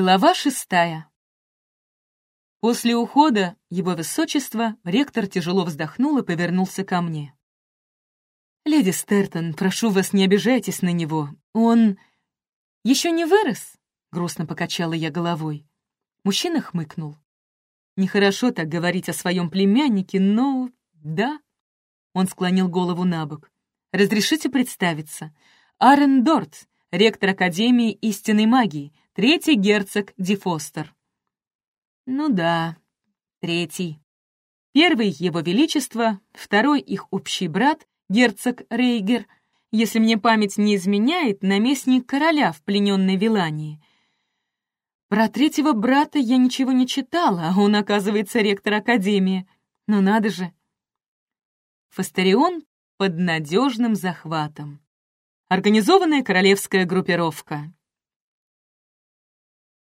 Глава шестая. После ухода его высочества ректор тяжело вздохнул и повернулся ко мне. «Леди Стертон, прошу вас, не обижайтесь на него. Он еще не вырос?» — грустно покачала я головой. Мужчина хмыкнул. «Нехорошо так говорить о своем племяннике, но... да». Он склонил голову на бок. «Разрешите представиться. Арен Дорт, ректор Академии истинной магии, третий герцог Ди Фостер. Ну да, третий. Первый — его величество, второй — их общий брат, герцог Рейгер, если мне память не изменяет, наместник короля в плененной Вилании. Про третьего брата я ничего не читала, а он, оказывается, ректор Академии. Ну надо же. Фастерион под надежным захватом. Организованная королевская группировка.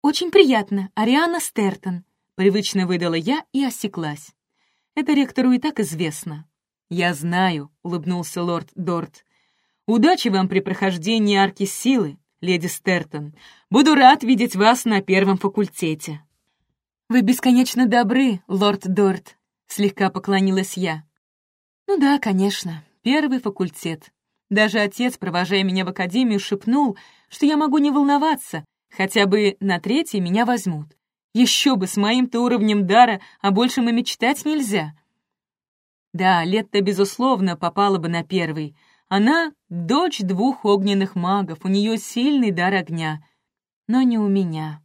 «Очень приятно, Ариана Стертон», — привычно выдала я и осеклась. «Это ректору и так известно». «Я знаю», — улыбнулся лорд Дорт. «Удачи вам при прохождении арки силы, леди Стертон. Буду рад видеть вас на первом факультете». «Вы бесконечно добры, лорд Дорт», — слегка поклонилась я. «Ну да, конечно, первый факультет. Даже отец, провожая меня в академию, шепнул, что я могу не волноваться, Хотя бы на третий меня возьмут. Еще бы, с моим-то уровнем дара, а большем и мечтать нельзя. Да, Летта, безусловно, попала бы на первый. Она — дочь двух огненных магов, у нее сильный дар огня. Но не у меня.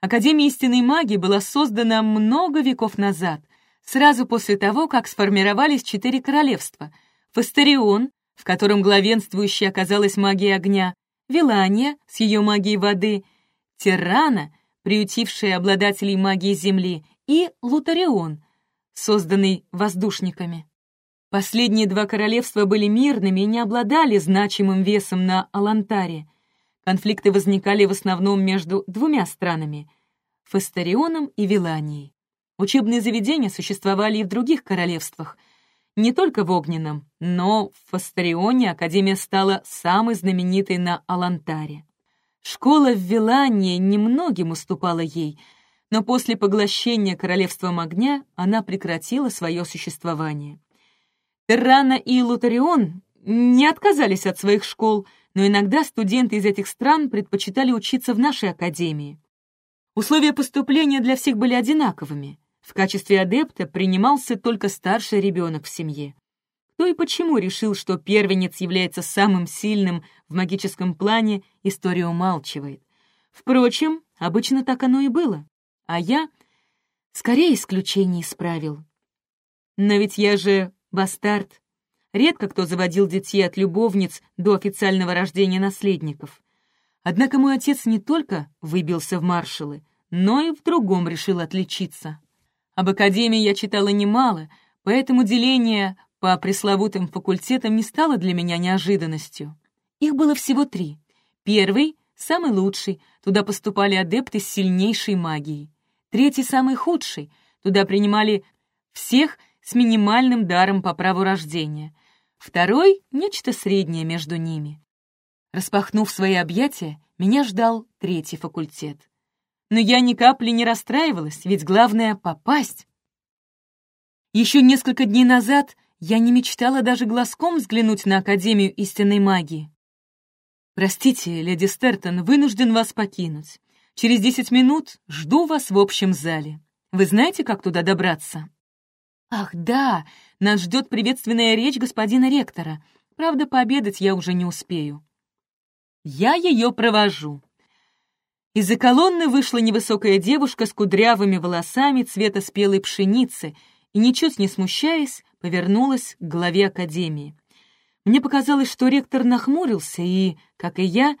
Академия истинной магии была создана много веков назад, сразу после того, как сформировались четыре королевства. Фастерион, в котором главенствующей оказалась магия огня, Вилания с ее магией воды, Тирана, приютившая обладателей магии Земли, и Лутарион, созданный воздушниками. Последние два королевства были мирными и не обладали значимым весом на Алантаре. Конфликты возникали в основном между двумя странами — Фастерионом и Виланией. Учебные заведения существовали и в других королевствах — не только в Огненном, но в Фастерионе Академия стала самой знаменитой на Алантаре. Школа в Вилании немногим уступала ей, но после поглощения Королевством Огня она прекратила свое существование. Террана и Лутарион не отказались от своих школ, но иногда студенты из этих стран предпочитали учиться в нашей академии. Условия поступления для всех были одинаковыми. В качестве адепта принимался только старший ребенок в семье. Кто и почему решил, что первенец является самым сильным в магическом плане, история умалчивает. Впрочем, обычно так оно и было. А я скорее исключение исправил. Но ведь я же бастард. Редко кто заводил детей от любовниц до официального рождения наследников. Однако мой отец не только выбился в маршалы, но и в другом решил отличиться. Об академии я читала немало, поэтому деление по пресловутым факультетам не стало для меня неожиданностью. Их было всего три. Первый — самый лучший, туда поступали адепты с сильнейшей магией. Третий — самый худший, туда принимали всех с минимальным даром по праву рождения. Второй — нечто среднее между ними. Распахнув свои объятия, меня ждал третий факультет но я ни капли не расстраивалась, ведь главное — попасть. Еще несколько дней назад я не мечтала даже глазком взглянуть на Академию истинной магии. «Простите, леди Стертон, вынужден вас покинуть. Через десять минут жду вас в общем зале. Вы знаете, как туда добраться?» «Ах, да, нас ждет приветственная речь господина ректора. Правда, пообедать я уже не успею». «Я ее провожу», из-за колонны вышла невысокая девушка с кудрявыми волосами цвета спелой пшеницы и, ничуть не смущаясь, повернулась к главе академии. Мне показалось, что ректор нахмурился и, как и я,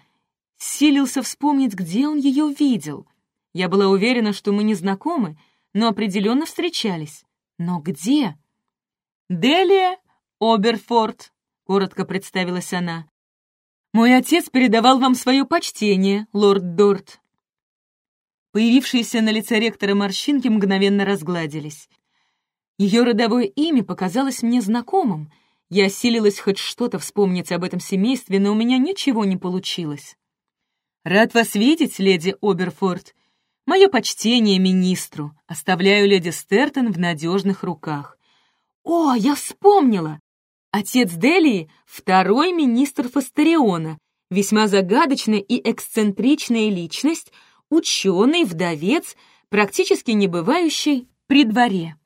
силился вспомнить, где он ее видел. Я была уверена, что мы не знакомы, но определенно встречались. Но где? «Делия Оберфорд», — коротко представилась она. «Мой отец передавал вам свое почтение, лорд Дорт». Появившиеся на лице ректора морщинки мгновенно разгладились. Ее родовое имя показалось мне знакомым. Я осилилась хоть что-то вспомнить об этом семействе, но у меня ничего не получилось. «Рад вас видеть, леди Оберфорд. Мое почтение министру. Оставляю леди Стертон в надежных руках». «О, я вспомнила! Отец Делии — второй министр Фастериона, весьма загадочная и эксцентричная личность, ученый, вдовец, практически не бывающий при дворе.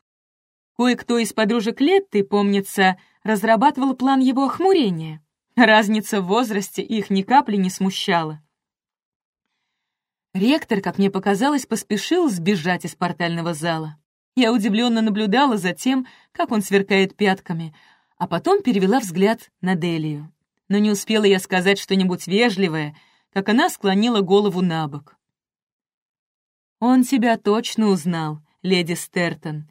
Кое-кто из подружек Летты, помнится, разрабатывал план его охмурения. Разница в возрасте их ни капли не смущала. Ректор, как мне показалось, поспешил сбежать из портального зала. Я удивленно наблюдала за тем, как он сверкает пятками, а потом перевела взгляд на Делию. Но не успела я сказать что-нибудь вежливое, как она склонила голову на бок. «Он тебя точно узнал, леди Стертон.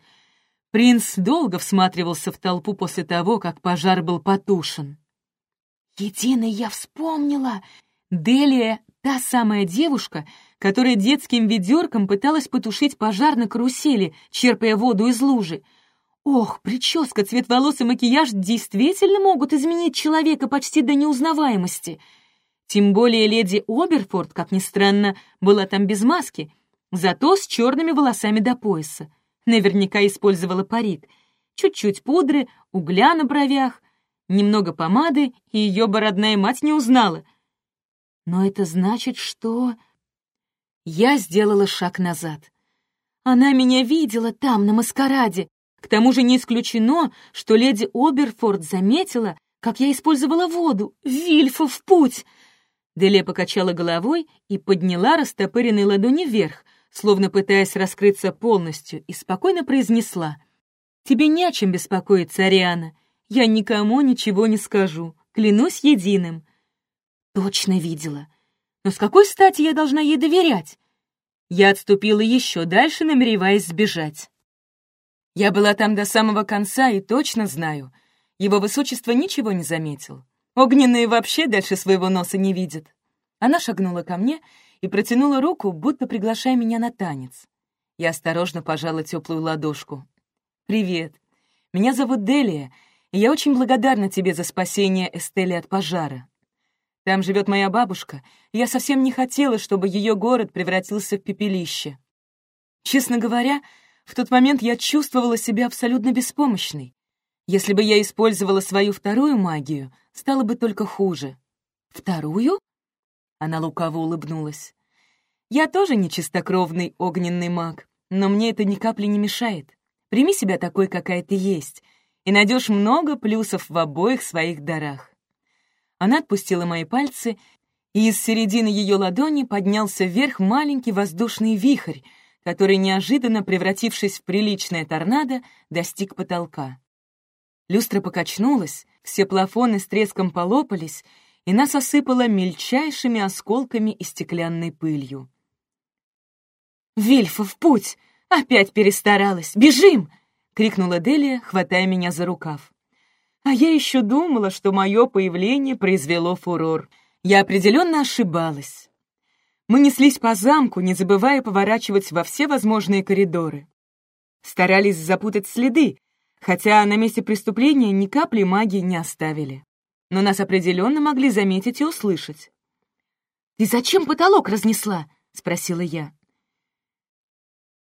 Принц долго всматривался в толпу после того, как пожар был потушен. «Единый я вспомнила! Делия — та самая девушка, которая детским ведерком пыталась потушить пожар на карусели, черпая воду из лужи. Ох, прическа, цвет волос и макияж действительно могут изменить человека почти до неузнаваемости. Тем более леди Оберфорд, как ни странно, была там без маски, зато с черными волосами до пояса. Наверняка использовала парик. Чуть-чуть пудры, угля на бровях, немного помады, и ее бородная мать не узнала. Но это значит, что... Я сделала шаг назад. Она меня видела там, на маскараде. К тому же не исключено, что леди Оберфорд заметила, как я использовала воду. Вильфа в путь! Деле покачала головой и подняла растопыренные ладони вверх, словно пытаясь раскрыться полностью, и спокойно произнесла. «Тебе не о чем беспокоиться, Ариана. Я никому ничего не скажу, клянусь единым». Точно видела. Но с какой стати я должна ей доверять? Я отступила еще дальше, намереваясь сбежать. Я была там до самого конца и точно знаю, его высочество ничего не заметил. Огненные вообще дальше своего носа не видят. Она шагнула ко мне и протянула руку, будто приглашая меня на танец. Я осторожно пожала теплую ладошку. «Привет. Меня зовут Делия, и я очень благодарна тебе за спасение Эстели от пожара. Там живет моя бабушка, и я совсем не хотела, чтобы ее город превратился в пепелище. Честно говоря, в тот момент я чувствовала себя абсолютно беспомощной. Если бы я использовала свою вторую магию, стало бы только хуже. Вторую? Она лукаво улыбнулась. «Я тоже не чистокровный огненный маг, но мне это ни капли не мешает. Прими себя такой, какая ты есть, и найдешь много плюсов в обоих своих дарах». Она отпустила мои пальцы, и из середины ее ладони поднялся вверх маленький воздушный вихрь, который, неожиданно превратившись в приличное торнадо, достиг потолка. Люстра покачнулась, все плафоны с треском полопались, и нас осыпало мельчайшими осколками и стеклянной пылью. «Вильфа, в путь! Опять перестаралась! Бежим!» — крикнула Делия, хватая меня за рукав. А я еще думала, что мое появление произвело фурор. Я определенно ошибалась. Мы неслись по замку, не забывая поворачивать во все возможные коридоры. Старались запутать следы, хотя на месте преступления ни капли магии не оставили но нас определенно могли заметить и услышать. «Ты зачем потолок разнесла?» — спросила я.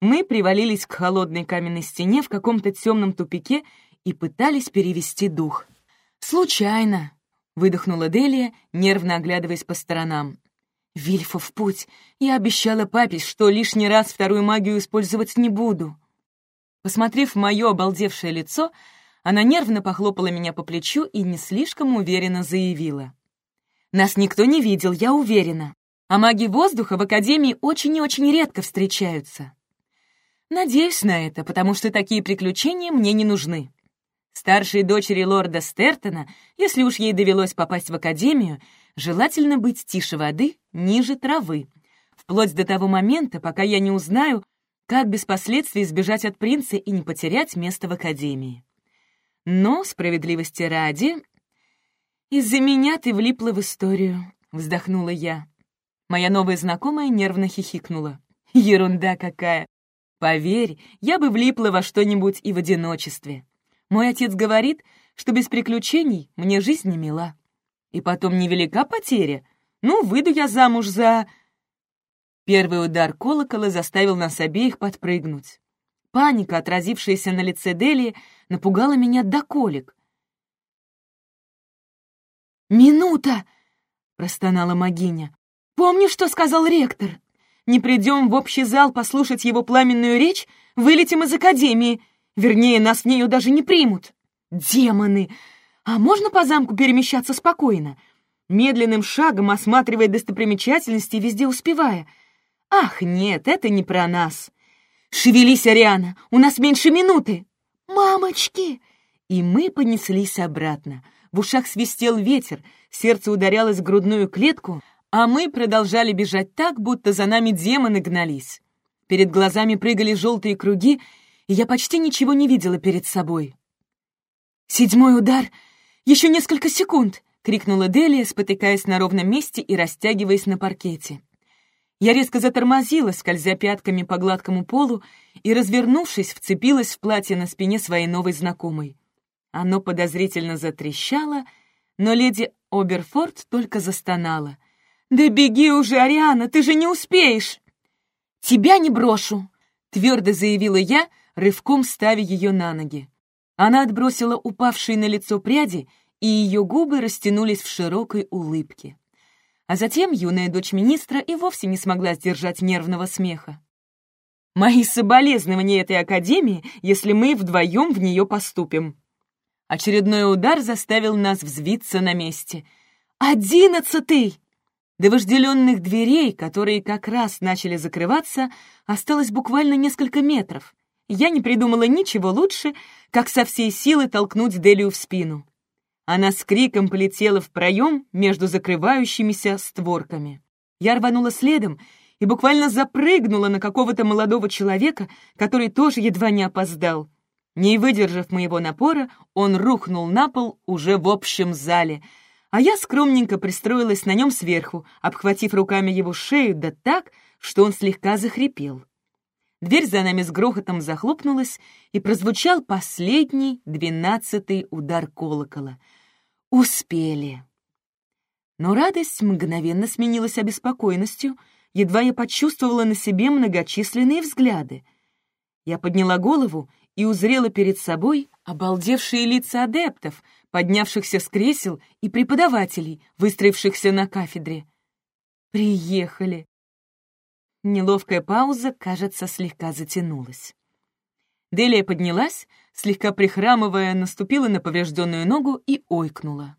Мы привалились к холодной каменной стене в каком-то темном тупике и пытались перевести дух. «Случайно!» — выдохнула Делия, нервно оглядываясь по сторонам. «Вильфа в путь! Я обещала папе, что лишний раз вторую магию использовать не буду!» Посмотрев мое обалдевшее лицо, она нервно похлопала меня по плечу и не слишком уверенно заявила. «Нас никто не видел, я уверена. А маги воздуха в Академии очень и очень редко встречаются. Надеюсь на это, потому что такие приключения мне не нужны. Старшей дочери лорда Стертона, если уж ей довелось попасть в Академию, желательно быть тише воды, ниже травы, вплоть до того момента, пока я не узнаю, как без последствий избежать от принца и не потерять место в Академии. Но, справедливости ради, из-за меня ты влипла в историю, вздохнула я. Моя новая знакомая нервно хихикнула. Ерунда какая! Поверь, я бы влипла во что-нибудь и в одиночестве. Мой отец говорит, что без приключений мне жизнь не мила. И потом невелика потеря. Ну, выйду я замуж за...» Первый удар колокола заставил нас обеих подпрыгнуть. Паника, отразившаяся на лице Дели, напугала меня до колик. «Минута!» — простонала Магиня. «Помнишь, что сказал ректор? Не придем в общий зал послушать его пламенную речь, вылетим из академии. Вернее, нас в нее даже не примут. Демоны! А можно по замку перемещаться спокойно? Медленным шагом осматривая достопримечательности, везде успевая. Ах, нет, это не про нас. Шевелись, Ариана, у нас меньше минуты. Мамочки! И мы понеслись обратно. В ушах свистел ветер, сердце ударялось в грудную клетку, а мы продолжали бежать так, будто за нами демоны гнались. Перед глазами прыгали желтые круги, и я почти ничего не видела перед собой. «Седьмой удар! Еще несколько секунд!» — крикнула Делия, спотыкаясь на ровном месте и растягиваясь на паркете. Я резко затормозила, скользя пятками по гладкому полу, и, развернувшись, вцепилась в платье на спине своей новой знакомой. Оно подозрительно затрещало, но леди Оберфорд только застонала. «Да беги уже, Ариана, ты же не успеешь!» «Тебя не брошу!» — твердо заявила я, рывком ставя ее на ноги. Она отбросила упавшие на лицо пряди, и ее губы растянулись в широкой улыбке. А затем юная дочь министра и вовсе не смогла сдержать нервного смеха. «Мои соболезнования этой академии, если мы вдвоем в нее поступим!» Очередной удар заставил нас взвиться на месте. «Одиннадцатый!» До вожделенных дверей, которые как раз начали закрываться, осталось буквально несколько метров. Я не придумала ничего лучше, как со всей силы толкнуть Делию в спину. Она с криком полетела в проем между закрывающимися створками. Я рванула следом и буквально запрыгнула на какого-то молодого человека, который тоже едва не опоздал. Не выдержав моего напора, он рухнул на пол уже в общем зале — а я скромненько пристроилась на нем сверху, обхватив руками его шею да так, что он слегка захрипел. Дверь за нами с грохотом захлопнулась, и прозвучал последний, двенадцатый удар колокола. Успели. Но радость мгновенно сменилась обеспокоенностью, едва я почувствовала на себе многочисленные взгляды. Я подняла голову и узрела перед собой обалдевшие лица адептов, поднявшихся с кресел, и преподавателей, выстроившихся на кафедре. «Приехали!» Неловкая пауза, кажется, слегка затянулась. Делия поднялась, слегка прихрамывая, наступила на поврежденную ногу и ойкнула.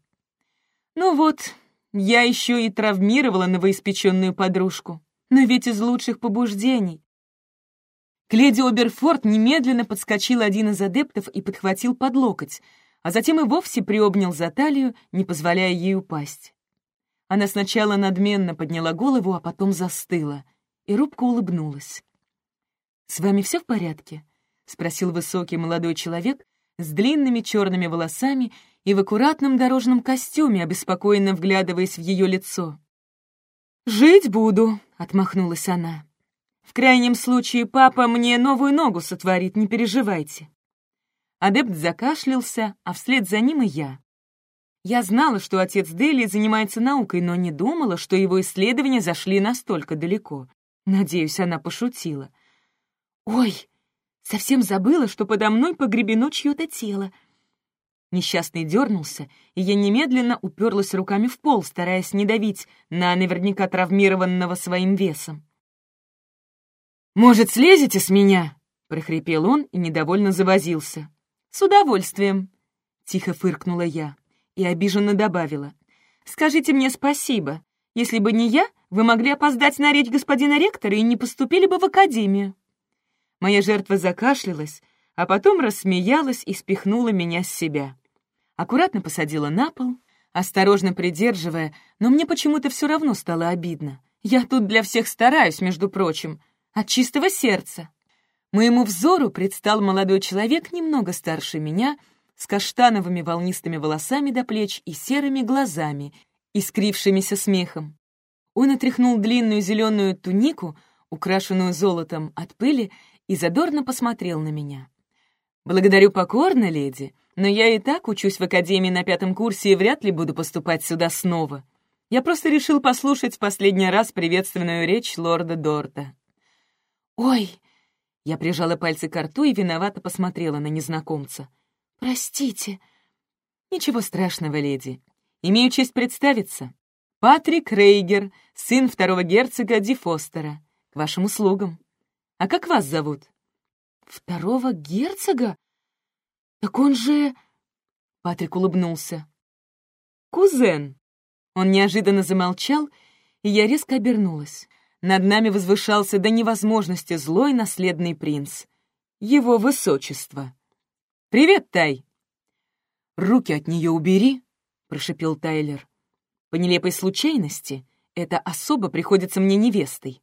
«Ну вот, я еще и травмировала новоиспеченную подружку, но ведь из лучших побуждений. К леди Оберфорд немедленно подскочил один из адептов и подхватил под локоть, а затем и вовсе приобнял за талию, не позволяя ей упасть. Она сначала надменно подняла голову, а потом застыла, и робко улыбнулась. «С вами все в порядке?» — спросил высокий молодой человек с длинными черными волосами и в аккуратном дорожном костюме, обеспокоенно вглядываясь в ее лицо. «Жить буду», — отмахнулась она. «В крайнем случае папа мне новую ногу сотворит, не переживайте». Адепт закашлялся, а вслед за ним и я. Я знала, что отец Дели занимается наукой, но не думала, что его исследования зашли настолько далеко. Надеюсь, она пошутила. «Ой, совсем забыла, что подо мной погребено чье-то тело». Несчастный дернулся, и я немедленно уперлась руками в пол, стараясь не давить на наверняка травмированного своим весом. «Может, слезете с меня?» — прохрипел он и недовольно завозился. «С удовольствием», — тихо фыркнула я и обиженно добавила. «Скажите мне спасибо. Если бы не я, вы могли опоздать на речь господина ректора и не поступили бы в академию». Моя жертва закашлялась, а потом рассмеялась и спихнула меня с себя. Аккуратно посадила на пол, осторожно придерживая, но мне почему-то все равно стало обидно. Я тут для всех стараюсь, между прочим, от чистого сердца. Моему взору предстал молодой человек, немного старше меня, с каштановыми волнистыми волосами до плеч и серыми глазами, искрившимися смехом. Он отряхнул длинную зеленую тунику, украшенную золотом от пыли, и задорно посмотрел на меня. «Благодарю покорно, леди, но я и так учусь в академии на пятом курсе и вряд ли буду поступать сюда снова. Я просто решил послушать в последний раз приветственную речь лорда Дорта». «Ой!» Я прижала пальцы к рту и виновато посмотрела на незнакомца. «Простите». «Ничего страшного, леди. Имею честь представиться. Патрик Рейгер, сын второго герцога Ди Фостера. К вашим услугам. А как вас зовут?» «Второго герцога? Так он же...» Патрик улыбнулся. «Кузен!» Он неожиданно замолчал, и я резко обернулась. Над нами возвышался до невозможности злой наследный принц. Его высочество. «Привет, Тай!» «Руки от нее убери!» — прошипел Тайлер. «По нелепой случайности эта особа приходится мне невестой».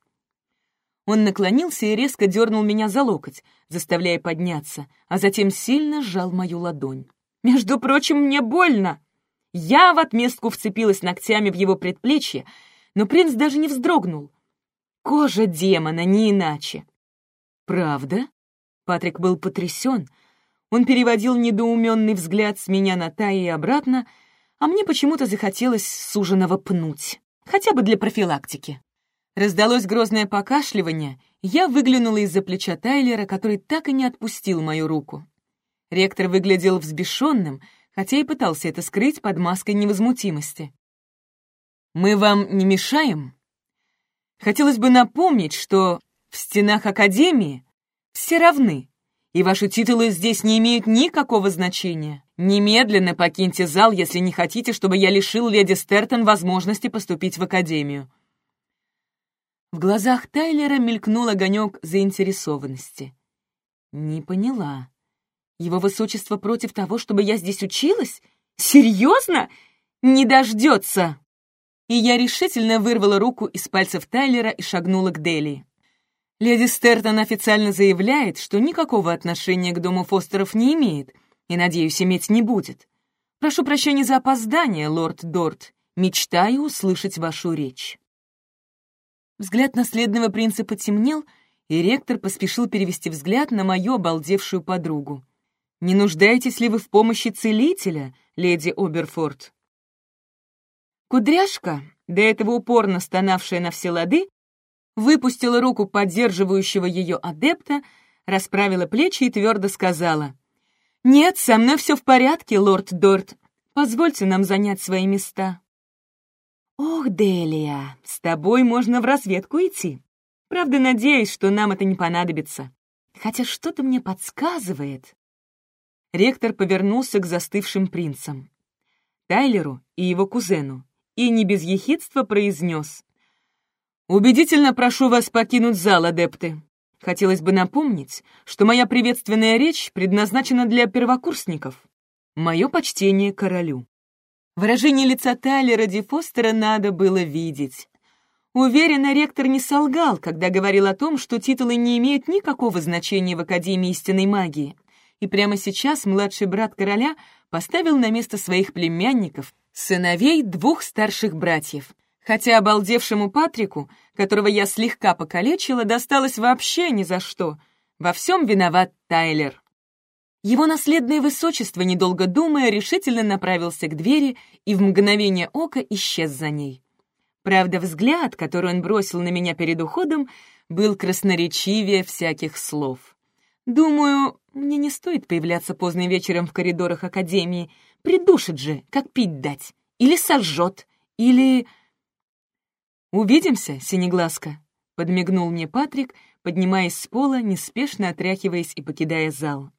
Он наклонился и резко дернул меня за локоть, заставляя подняться, а затем сильно сжал мою ладонь. «Между прочим, мне больно!» Я в отместку вцепилась ногтями в его предплечье, но принц даже не вздрогнул. Кожа демона, не иначе. «Правда?» Патрик был потрясен. Он переводил недоуменный взгляд с меня на Таи и обратно, а мне почему-то захотелось суженого пнуть, хотя бы для профилактики. Раздалось грозное покашливание, я выглянула из-за плеча Тайлера, который так и не отпустил мою руку. Ректор выглядел взбешенным, хотя и пытался это скрыть под маской невозмутимости. «Мы вам не мешаем?» Хотелось бы напомнить, что в стенах Академии все равны, и ваши титулы здесь не имеют никакого значения. Немедленно покиньте зал, если не хотите, чтобы я лишил леди Стертон возможности поступить в Академию». В глазах Тайлера мелькнул огонек заинтересованности. «Не поняла. Его высочество против того, чтобы я здесь училась? Серьезно? Не дождется!» И я решительно вырвала руку из пальцев Тайлера и шагнула к Дели. Леди Стертон официально заявляет, что никакого отношения к дому Фостеров не имеет и, надеюсь, иметь не будет. Прошу прощения за опоздание, лорд Дорт. Мечтаю услышать вашу речь. Взгляд наследного принца потемнел, и ректор поспешил перевести взгляд на мою обалдевшую подругу. Не нуждаетесь ли вы в помощи целителя, леди Оберфорд?» Кудряшка, до этого упорно стонавшая на все лады, выпустила руку поддерживающего ее адепта, расправила плечи и твердо сказала. «Нет, со мной все в порядке, лорд Дорт. Позвольте нам занять свои места». «Ох, Делия, с тобой можно в разведку идти. Правда, надеюсь, что нам это не понадобится. Хотя что-то мне подсказывает, Ректор повернулся к застывшим принцам. Тайлеру и его кузену, и не без ехидства произнес. «Убедительно прошу вас покинуть зал, адепты. Хотелось бы напомнить, что моя приветственная речь предназначена для первокурсников. Мое почтение королю». Выражение лица Тайлера Ди Фостера надо было видеть. Уверена, ректор не солгал, когда говорил о том, что титулы не имеют никакого значения в Академии истинной магии и прямо сейчас младший брат короля поставил на место своих племянников, сыновей двух старших братьев. Хотя обалдевшему Патрику, которого я слегка покалечила, досталось вообще ни за что. Во всем виноват Тайлер. Его наследное высочество, недолго думая, решительно направился к двери и в мгновение ока исчез за ней. Правда, взгляд, который он бросил на меня перед уходом, был красноречивее всяких слов. Думаю, мне не стоит появляться поздно вечером в коридорах Академии. Придушит же, как пить дать. Или сожжет, или... «Увидимся, Синеглазка», — подмигнул мне Патрик, поднимаясь с пола, неспешно отряхиваясь и покидая зал.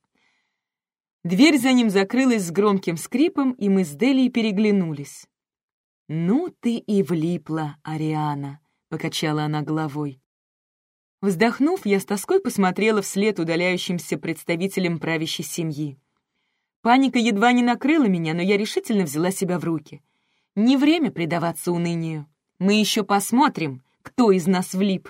Дверь за ним закрылась с громким скрипом, и мы с Делией переглянулись. «Ну ты и влипла, Ариана», — покачала она головой. Вздохнув, я с тоской посмотрела вслед удаляющимся представителям правящей семьи. Паника едва не накрыла меня, но я решительно взяла себя в руки. Не время предаваться унынию. Мы еще посмотрим, кто из нас влип.